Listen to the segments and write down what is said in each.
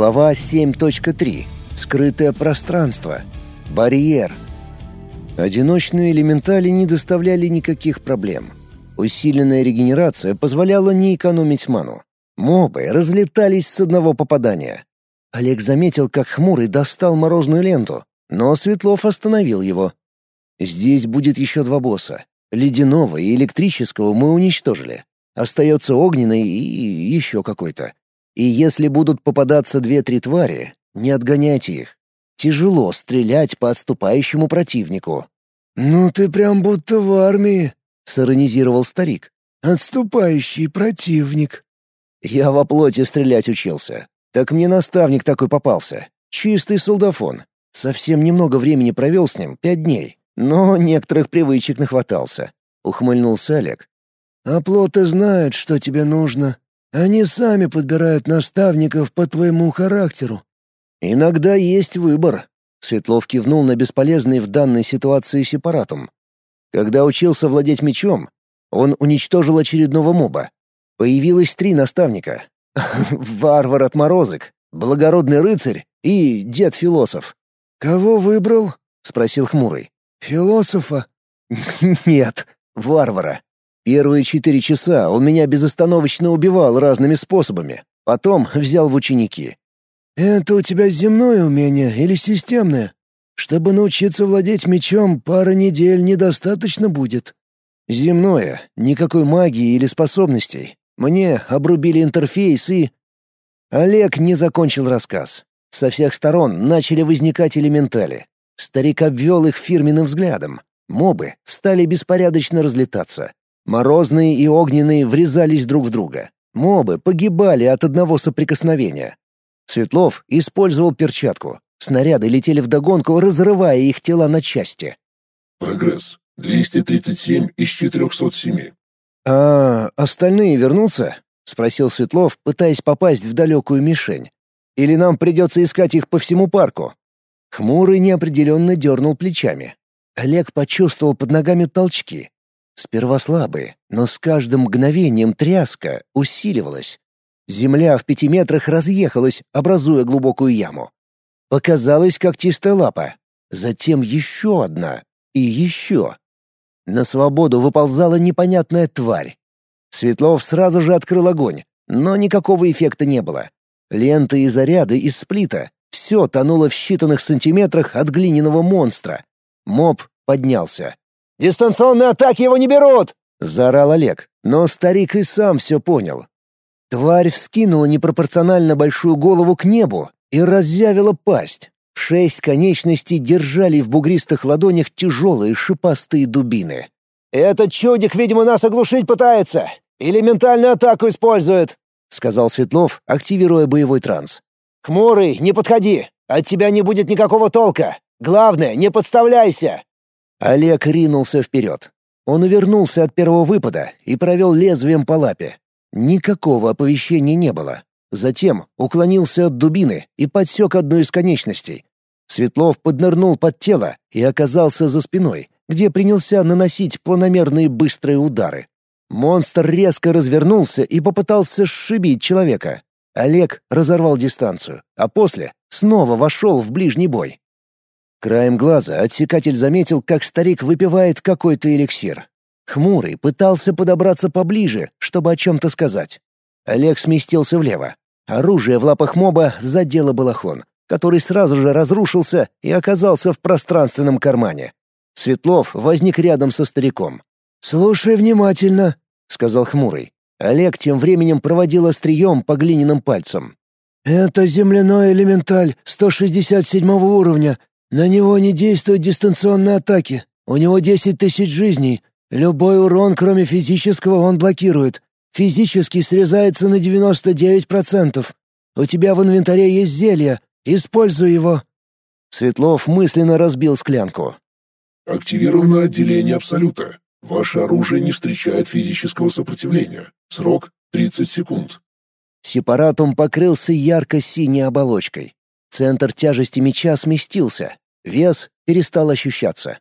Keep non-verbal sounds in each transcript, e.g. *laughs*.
Глава 7.3. Скрытое пространство. Барьер. Одиночные элементали не доставляли никаких проблем. Усиленная регенерация позволяла не экономить ману. Мобы разлетались с одного попадания. Олег заметил, как Хмурый достал морозную ленту, но Светлов остановил его. «Здесь будет еще два босса. Ледяного и электрического мы уничтожили. Остается огненный и еще какой-то. И если будут попадаться две-три твари, не отгоняйте их. Тяжело стрелять по отступающему противнику. «Ну ты прям будто в армии», — сиронизировал старик. «Отступающий противник». Я во плоти стрелять учился. Так мне наставник такой попался. Чистый солдафон. Совсем немного времени провел с ним, пять дней. Но некоторых привычек нахватался. Ухмыльнулся Олег. «А плоты знают, что тебе нужно. Они сами подбирают наставников по твоему характеру». «Иногда есть выбор», — Светлов кивнул на бесполезный в данной ситуации сепаратум. Когда учился владеть мечом, он уничтожил очередного моба. Появилось три наставника. *laughs* Варвар отморозок, благородный рыцарь и дед-философ. «Кого выбрал?» — спросил хмурый. «Философа?» *laughs* «Нет, варвара. Первые четыре часа он меня безостановочно убивал разными способами. Потом взял в ученики. «Это у тебя земное умение или системное? Чтобы научиться владеть мечом, пара недель недостаточно будет». «Земное. Никакой магии или способностей. Мне обрубили интерфейс и...» Олег не закончил рассказ. Со всех сторон начали возникать элементали. Старик обвел их фирменным взглядом. Мобы стали беспорядочно разлетаться. Морозные и огненные врезались друг в друга. Мобы погибали от одного соприкосновения. Светлов использовал перчатку. Снаряды летели вдогонку, разрывая их тела на части. «Прогресс. 237 из 407». «А остальные вернутся?» — спросил Светлов, пытаясь попасть в далекую мишень. «Или нам придется искать их по всему парку?» Хмурый неопределенно дернул плечами. Олег почувствовал под ногами толчки. Сперва слабые, но с каждым мгновением тряска усиливалась. Земля в пяти метрах разъехалась, образуя глубокую яму. Показалась когтистая лапа. Затем еще одна. И еще. На свободу выползала непонятная тварь. Светлов сразу же открыл огонь, но никакого эффекта не было. Ленты и заряды из сплита — все тонуло в считанных сантиметрах от глиняного монстра. Моб поднялся. «Дистанционные атаки его не берут!» — заорал Олег, но старик и сам все понял. Тварь вскинула непропорционально большую голову к небу и разъявила пасть. Шесть конечностей держали в бугристых ладонях тяжелые шипастые дубины. «Этот чудик, видимо, нас оглушить пытается! Или ментальную атаку использует!» — сказал Светлов, активируя боевой транс. «Хмурый, не подходи! От тебя не будет никакого толка! Главное, не подставляйся!» Олег ринулся вперед. Он увернулся от первого выпада и провел лезвием по лапе. Никакого оповещения не было. Затем уклонился от дубины и подсек одну из конечностей. Светлов поднырнул под тело и оказался за спиной, где принялся наносить планомерные быстрые удары. Монстр резко развернулся и попытался сшибить человека. Олег разорвал дистанцию, а после снова вошел в ближний бой. Краем глаза отсекатель заметил, как старик выпивает какой-то эликсир. Хмурый пытался подобраться поближе, чтобы о чем-то сказать. Олег сместился влево. Оружие в лапах моба задело балахон, который сразу же разрушился и оказался в пространственном кармане. Светлов возник рядом со стариком. «Слушай внимательно», — сказал Хмурый. Олег тем временем проводил острием по глиняным пальцам. «Это земляной элементаль 167 уровня, на него не действуют дистанционные атаки. У него 10 тысяч жизней. Любой урон, кроме физического, он блокирует. Физически срезается на 99%. У тебя в инвентаре есть зелье. Используй его». Светлов мысленно разбил склянку. «Активировано отделение Абсолюта. Ваше оружие не встречает физического сопротивления. Срок — 30 секунд». Сепаратум покрылся ярко-синей оболочкой. Центр тяжести меча сместился. Вес перестал ощущаться.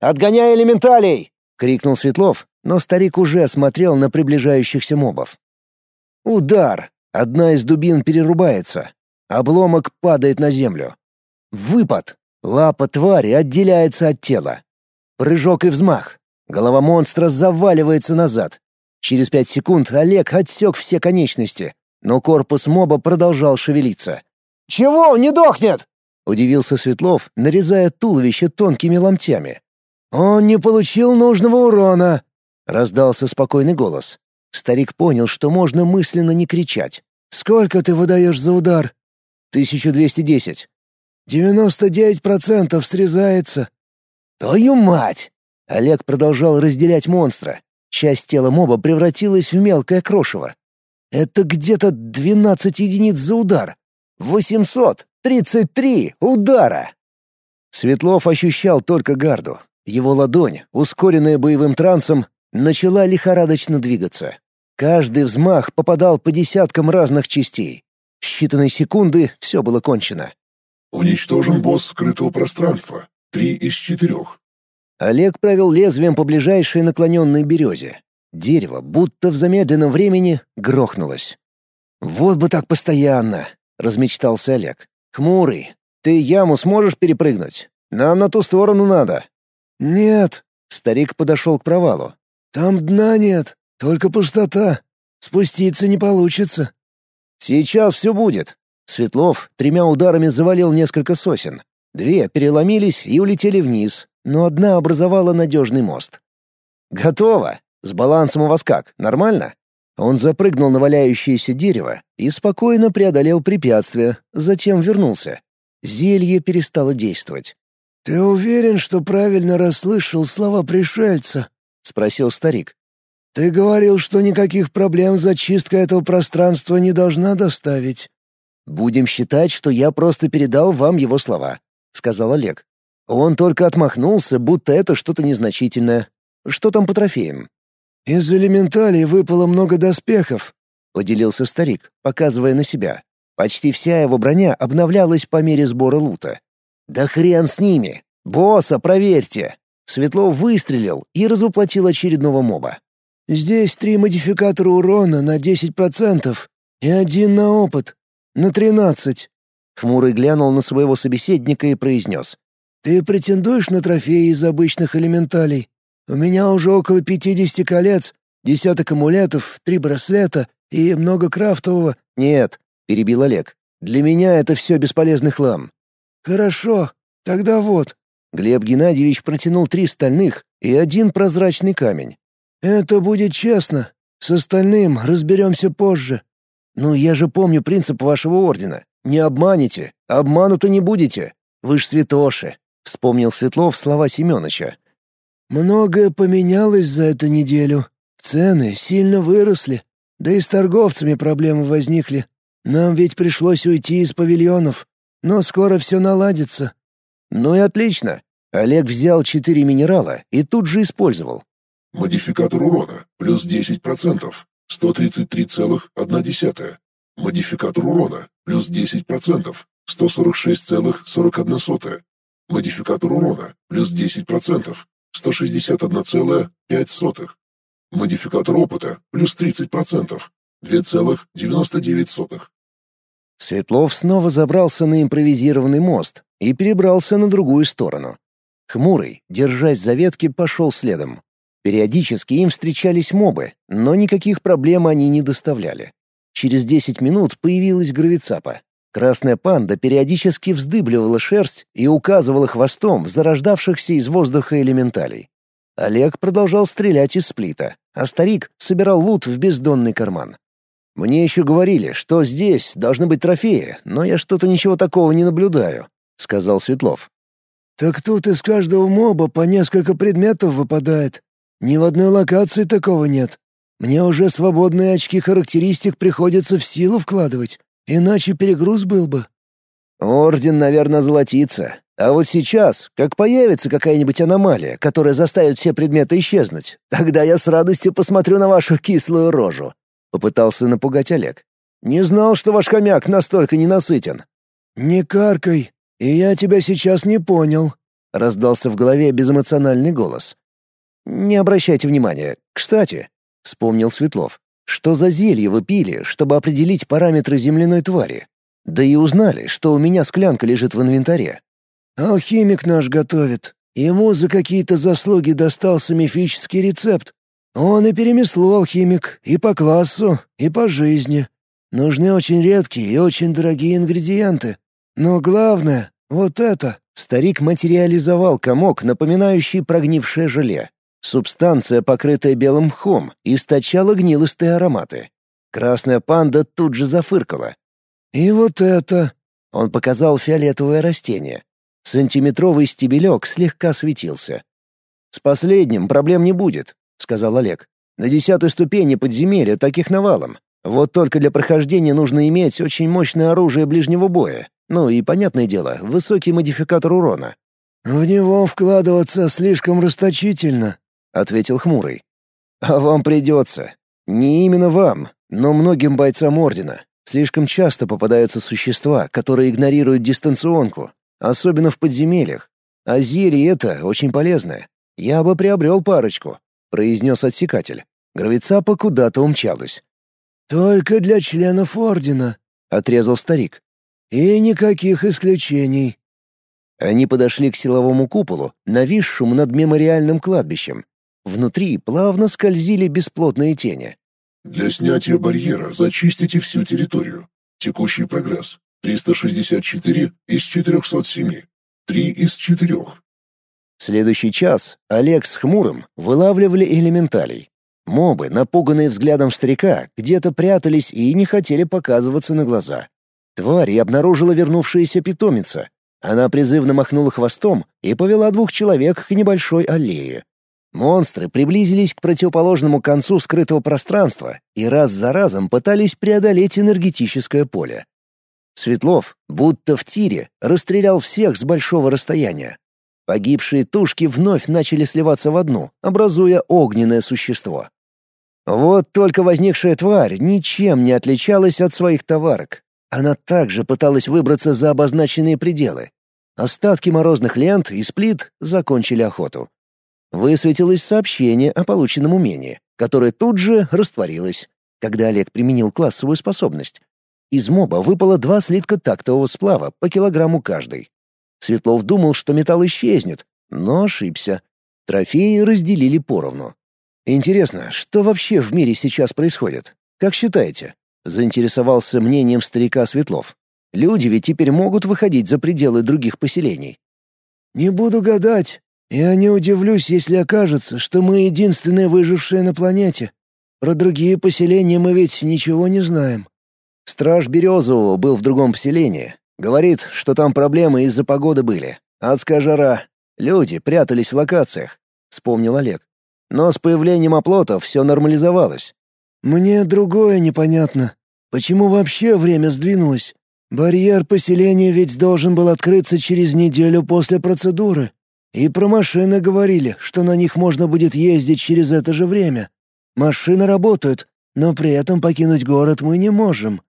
«Отгоняй элементалей!» — крикнул Светлов, но старик уже смотрел на приближающихся мобов. Удар! Одна из дубин перерубается. Обломок падает на землю. Выпад. Лапа твари отделяется от тела. Прыжок и взмах. Голова монстра заваливается назад. Через пять секунд Олег отсек все конечности, но корпус моба продолжал шевелиться. «Чего он не дохнет?» — удивился Светлов, нарезая туловище тонкими ломтями. «Он не получил нужного урона», — раздался спокойный голос. Старик понял, что можно мысленно не кричать. «Сколько ты выдаешь за удар?» «Тысячу двести десять». «Девяносто девять процентов срезается». «Твою мать!» Олег продолжал разделять монстра. Часть тела моба превратилась в мелкое крошево. Это где-то двенадцать единиц за удар. Восемьсот тридцать три удара! Светлов ощущал только гарду. Его ладонь, ускоренная боевым трансом, начала лихорадочно двигаться. Каждый взмах попадал по десяткам разных частей. В считанные секунды все было кончено. Уничтожен босс скрытого пространства. Три из четырех. Олег провел лезвием по ближайшей наклоненной березе. Дерево, будто в замедленном времени, грохнулось. «Вот бы так постоянно!» — размечтался Олег. «Хмурый, ты яму сможешь перепрыгнуть? Нам на ту сторону надо». «Нет». Старик подошел к провалу. «Там дна нет, только пустота. Спуститься не получится». «Сейчас все будет». Светлов тремя ударами завалил несколько сосен. Две переломились и улетели вниз, но одна образовала надежный мост. «Готово! С балансом у вас как, нормально?» Он запрыгнул на валяющееся дерево и спокойно преодолел препятствие, затем вернулся. Зелье перестало действовать. «Ты уверен, что правильно расслышал слова пришельца?» — спросил старик. «Ты говорил, что никаких проблем зачистка этого пространства не должна доставить». «Будем считать, что я просто передал вам его слова», — сказал Олег. Он только отмахнулся, будто это что-то незначительное. Что там по трофеям? «Из элементалей выпало много доспехов», — поделился старик, показывая на себя. Почти вся его броня обновлялась по мере сбора лута. «Да хрен с ними! Босса проверьте!» Светлов выстрелил и разоплатил очередного моба. «Здесь три модификатора урона на 10% и один на опыт, на 13%. Хмурый глянул на своего собеседника и произнес. «Ты претендуешь на трофеи из обычных элементалей? У меня уже около пятидесяти колец, десяток амулетов, три браслета и много крафтового». «Нет», — перебил Олег. «Для меня это все бесполезный хлам». «Хорошо, тогда вот». Глеб Геннадьевич протянул три стальных и один прозрачный камень. «Это будет честно. С остальным разберемся позже». «Ну, я же помню принцип вашего ордена. Не обманете, обмануты не будете. Вы ж святоши», — вспомнил Светлов слова Семёныча. «Многое поменялось за эту неделю. Цены сильно выросли. Да и с торговцами проблемы возникли. Нам ведь пришлось уйти из павильонов. Но скоро все наладится». «Ну и отлично». Олег взял четыре минерала и тут же использовал. Модификатор урона плюс 10%, 133,1. Модификатор урона плюс 10%, 146,41. Модификатор урона плюс 10%, 161,5. Модификатор опыта плюс 30%, 2,99. Светлов снова забрался на импровизированный мост и перебрался на другую сторону. Хмурый, держась за ветки, пошел следом. Периодически им встречались мобы, но никаких проблем они не доставляли. Через 10 минут появилась гравицапа. Красная панда периодически вздыбливала шерсть и указывала хвостом зарождавшихся из воздуха элементалей. Олег продолжал стрелять из сплита, а старик собирал лут в бездонный карман. «Мне еще говорили, что здесь должны быть трофеи, но я что-то ничего такого не наблюдаю», — сказал Светлов. «Так тут из каждого моба по несколько предметов выпадает. Ни в одной локации такого нет. Мне уже свободные очки характеристик приходится в силу вкладывать, иначе перегруз был бы». «Орден, наверное, золотится. А вот сейчас, как появится какая-нибудь аномалия, которая заставит все предметы исчезнуть, тогда я с радостью посмотрю на вашу кислую рожу», — попытался напугать Олег. «Не знал, что ваш хомяк настолько ненасытен». «Не каркай, и я тебя сейчас не понял», — раздался в голове безэмоциональный голос. «Не обращайте внимания. Кстати, — вспомнил Светлов. «Что за зелье вы пили, чтобы определить параметры земляной твари?» Да и узнали, что у меня склянка лежит в инвентаре. «Алхимик наш готовит. Ему за какие-то заслуги достался мифический рецепт. Он и перемесло алхимик, и по классу, и по жизни. Нужны очень редкие и очень дорогие ингредиенты. Но главное — вот это». Старик материализовал комок, напоминающий прогнившее желе. Субстанция, покрытая белым мхом, источала гнилостые ароматы. Красная панда тут же зафыркала. «И вот это...» — он показал фиолетовое растение. Сантиметровый стебелек слегка светился. «С последним проблем не будет», — сказал Олег. «На десятой ступени подземелья таких навалом. Вот только для прохождения нужно иметь очень мощное оружие ближнего боя. Ну и, понятное дело, высокий модификатор урона». «В него вкладываться слишком расточительно», — ответил Хмурый. «А вам придется. Не именно вам, но многим бойцам Ордена. Слишком часто попадаются существа, которые игнорируют дистанционку, особенно в подземельях. А зелье это очень полезное. Я бы приобрел парочку», — произнес отсекатель. Гравицапа куда-то умчалась. «Только для членов Ордена», — отрезал старик. «И никаких исключений». Они подошли к силовому куполу, нависшему над мемориальным кладбищем. Внутри плавно скользили бесплотные тени. «Для снятия барьера зачистите всю территорию. Текущий прогресс. 364 из 407. 3 из 4. Следующий час Олег с Хмурым вылавливали элементалей. Мобы, напуганные взглядом старика, где-то прятались и не хотели показываться на глаза. Тварь обнаружила вернувшаяся питомица. Она призывно махнула хвостом и повела двух человек к небольшой аллее. Монстры приблизились к противоположному концу скрытого пространства и раз за разом пытались преодолеть энергетическое поле. Светлов, будто в тире, расстрелял всех с большого расстояния. Погибшие тушки вновь начали сливаться в одну, образуя огненное существо. Вот только возникшая тварь ничем не отличалась от своих товарок. Она также пыталась выбраться за обозначенные пределы. Остатки морозных лент и сплит закончили охоту высветилось сообщение о полученном умении, которое тут же растворилось, когда Олег применил классовую способность. Из моба выпало два слитка тактового сплава по килограмму каждый. Светлов думал, что металл исчезнет, но ошибся. Трофеи разделили поровну. «Интересно, что вообще в мире сейчас происходит? Как считаете?» — заинтересовался мнением старика Светлов. «Люди ведь теперь могут выходить за пределы других поселений». «Не буду гадать, я не удивлюсь, если окажется, что мы единственные выжившие на планете. Про другие поселения мы ведь ничего не знаем. Страж Березового был в другом поселении. Говорит, что там проблемы из-за погоды были. Адская жара. Люди прятались в локациях, — вспомнил Олег. Но с появлением оплотов все нормализовалось. Мне другое непонятно. Почему вообще время сдвинулось? Барьер поселения ведь должен был открыться через неделю после процедуры. И про машины говорили, что на них можно будет ездить через это же время. Машины работают, но при этом покинуть город мы не можем».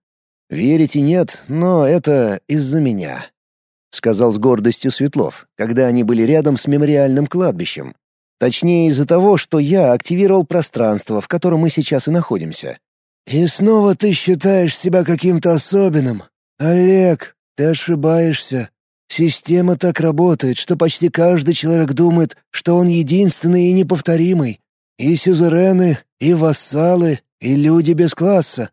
«Верите нет, но это из-за меня», — сказал с гордостью Светлов, когда они были рядом с мемориальным кладбищем. Точнее, из-за того, что я активировал пространство, в котором мы сейчас и находимся. «И снова ты считаешь себя каким-то особенным? Олег, ты ошибаешься. Система так работает, что почти каждый человек думает, что он единственный и неповторимый. И сюзерены, и вассалы, и люди без класса.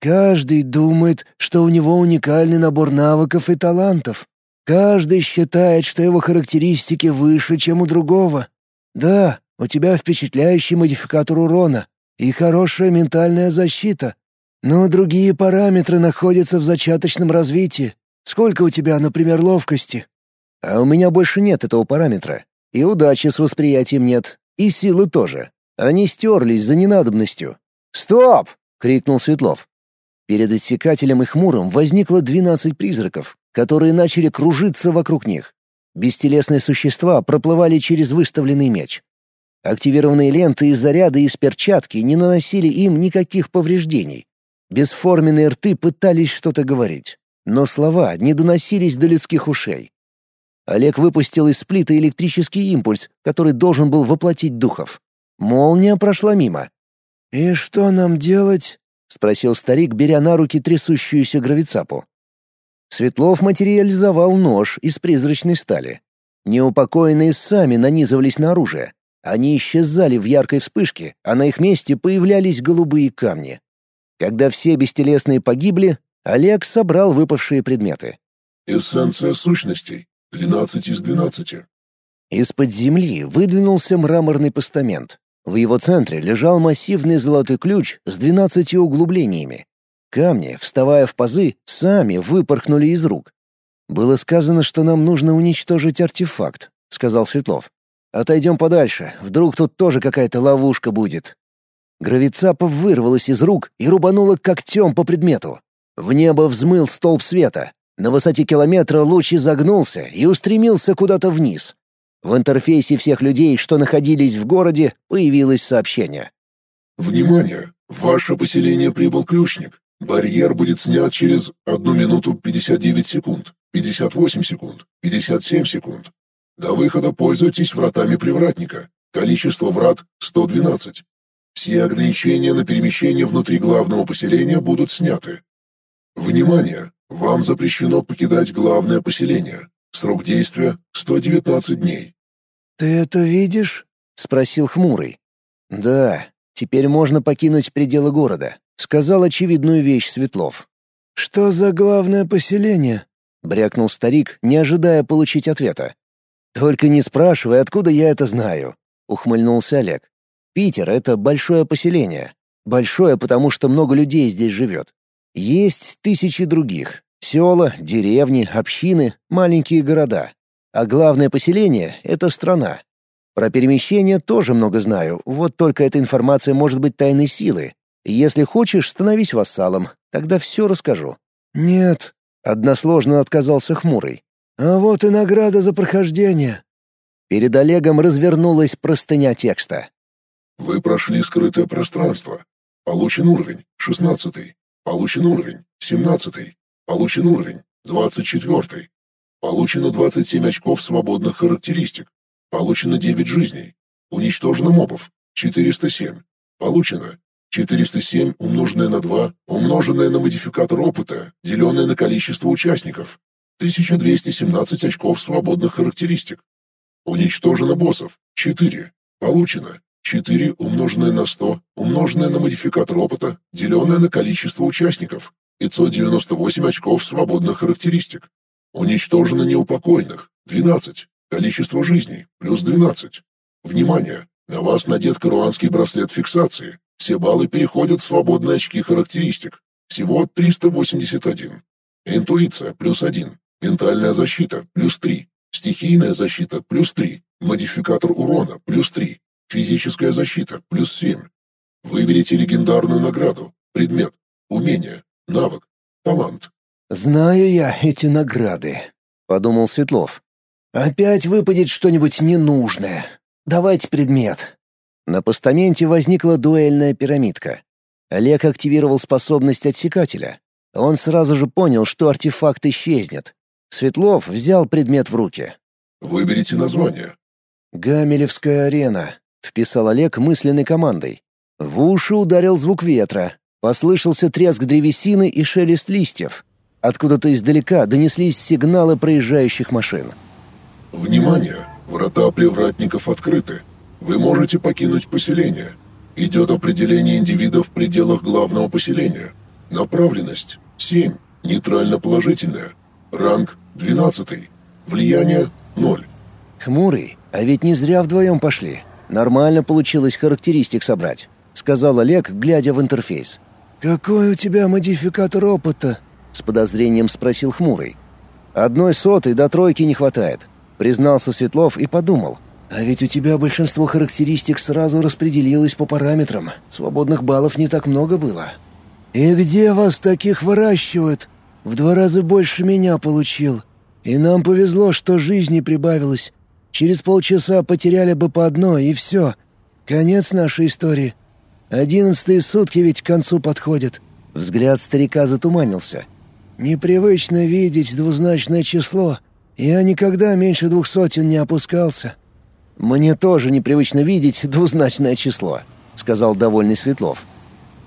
Каждый думает, что у него уникальный набор навыков и талантов. Каждый считает, что его характеристики выше, чем у другого. Да, у тебя впечатляющий модификатор урона и хорошая ментальная защита, но другие параметры находятся в зачаточном развитии, Сколько у тебя, например, ловкости?» «А у меня больше нет этого параметра. И удачи с восприятием нет, и силы тоже. Они стерлись за ненадобностью». «Стоп!» — крикнул Светлов. Перед отсекателем и хмурым возникло двенадцать призраков, которые начали кружиться вокруг них. Бестелесные существа проплывали через выставленный меч. Активированные ленты и заряды из перчатки не наносили им никаких повреждений. Бесформенные рты пытались что-то говорить но слова не доносились до людских ушей. Олег выпустил из сплита электрический импульс, который должен был воплотить духов. Молния прошла мимо. «И что нам делать?» — спросил старик, беря на руки трясущуюся гравицапу. Светлов материализовал нож из призрачной стали. Неупокоенные сами нанизывались на оружие. Они исчезали в яркой вспышке, а на их месте появлялись голубые камни. Когда все бестелесные погибли, Олег собрал выпавшие предметы. «Эссенция сущностей. 12 из 12. Из-под земли выдвинулся мраморный постамент. В его центре лежал массивный золотой ключ с двенадцатью углублениями. Камни, вставая в пазы, сами выпорхнули из рук. «Было сказано, что нам нужно уничтожить артефакт», — сказал Светлов. «Отойдем подальше, вдруг тут тоже какая-то ловушка будет». Гравицапа вырвалась из рук и рубанула когтем по предмету. В небо взмыл столб света. На высоте километра луч изогнулся и устремился куда-то вниз. В интерфейсе всех людей, что находились в городе, появилось сообщение. «Внимание! В ваше поселение прибыл ключник. Барьер будет снят через 1 минуту 59 секунд, 58 секунд, 57 секунд. До выхода пользуйтесь вратами привратника. Количество врат — 112. Все ограничения на перемещение внутри главного поселения будут сняты. Внимание! Вам запрещено покидать главное поселение. Срок действия — 119 дней. «Ты это видишь?» — спросил Хмурый. «Да, теперь можно покинуть пределы города», — сказал очевидную вещь Светлов. «Что за главное поселение?» — брякнул старик, не ожидая получить ответа. «Только не спрашивай, откуда я это знаю», — ухмыльнулся Олег. «Питер — это большое поселение. Большое, потому что много людей здесь живет. Есть тысячи других, Села, деревни, общины, маленькие города. А главное поселение — это страна. Про перемещение тоже много знаю, вот только эта информация может быть тайной силы. Если хочешь, становись вассалом, тогда все расскажу». «Нет», — односложно отказался Хмурый. «А вот и награда за прохождение». Перед Олегом развернулась простыня текста. «Вы прошли скрытое пространство. Получен уровень — шестнадцатый. Получен уровень — семнадцатый. Получен уровень 24. Получено 27 очков свободных характеристик. Получено 9 жизней. Уничтожено мобов 407. Получено 407 умноженное на 2, умноженное на модификатор опыта, деленное на количество участников. 1217 очков свободных характеристик. Уничтожено боссов 4. Получено 4 умноженное на 100, умноженное на модификатор опыта, деленное на количество участников. 598 очков свободных характеристик. Уничтожено неупокоенных – 12. Количество жизней – плюс 12. Внимание! На вас надет каруанский браслет фиксации. Все баллы переходят в свободные очки характеристик. Всего 381. Интуиция – плюс 1. Ментальная защита – плюс 3. Стихийная защита – плюс 3. Модификатор урона – плюс 3. Физическая защита – плюс 7. Выберите легендарную награду. Предмет. Умение. Навык. Талант. «Знаю я эти награды», — подумал Светлов. «Опять выпадет что-нибудь ненужное. Давайте предмет». На постаменте возникла дуэльная пирамидка. Олег активировал способность отсекателя. Он сразу же понял, что артефакт исчезнет. Светлов взял предмет в руки. «Выберите название». «Гамелевская арена», — вписал Олег мысленной командой. В уши ударил звук ветра. Послышался треск древесины и шелест листьев. Откуда-то издалека донеслись сигналы проезжающих машин. «Внимание! Врата привратников открыты. Вы можете покинуть поселение. Идет определение индивида в пределах главного поселения. Направленность – 7, нейтрально-положительная. Ранг – 12. Влияние – 0. «Хмурый, а ведь не зря вдвоем пошли. Нормально получилось характеристик собрать», — сказал Олег, глядя в интерфейс. «Какой у тебя модификатор опыта?» — с подозрением спросил Хмурый. «Одной сотой до тройки не хватает», — признался Светлов и подумал. «А ведь у тебя большинство характеристик сразу распределилось по параметрам. Свободных баллов не так много было». «И где вас таких выращивают? В два раза больше меня получил. И нам повезло, что жизни прибавилось. Через полчаса потеряли бы по одной, и все. Конец нашей истории. Одиннадцатые сутки ведь к концу подходят». Взгляд старика затуманился. «Непривычно видеть двузначное число. Я никогда меньше двух сотен не опускался». «Мне тоже непривычно видеть двузначное число», — сказал довольный Светлов.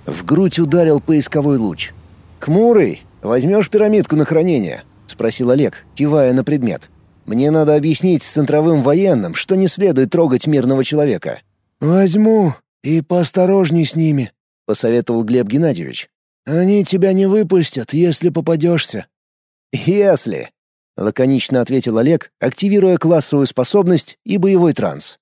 В грудь ударил поисковой луч. «Хмурый, возьмешь пирамидку на хранение?» — спросил Олег, кивая на предмет. «Мне надо объяснить центровым военным, что не следует трогать мирного человека». «Возьму и поосторожней с ними», — посоветовал Глеб Геннадьевич. «Они тебя не выпустят, если попадешься». «Если», — лаконично ответил Олег, активируя классовую способность и боевой транс.